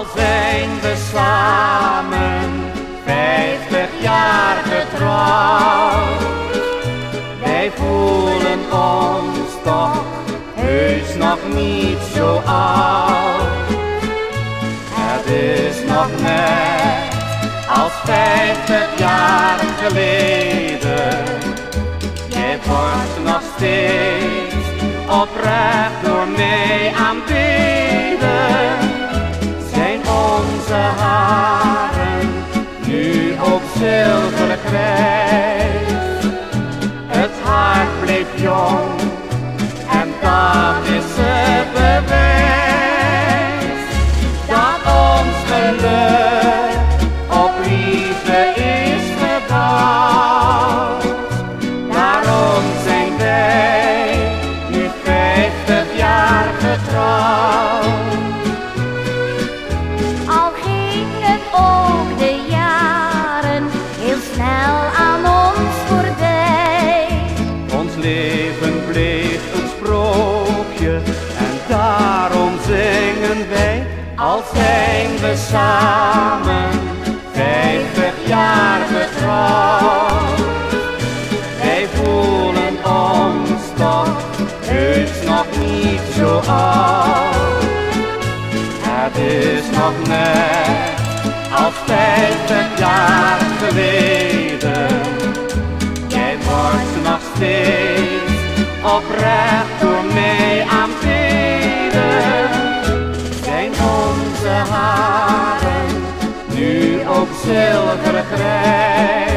Al zijn we samen vijftig jaar getrouwd, wij voelen ons toch heus nog niet zo oud. Het is nog net als vijftig jaar geleden, jij wordt nog steeds oprecht door mij aan till de krijt. Het haar bleef jong daarom zingen wij, al zijn we samen, vijftig jaar getrouwd. Wij voelen ons toch heus nog niet zo oud. Het is nog net als vijftig jaar geleden. Jij wordt nog steeds oprecht zilveren grijs.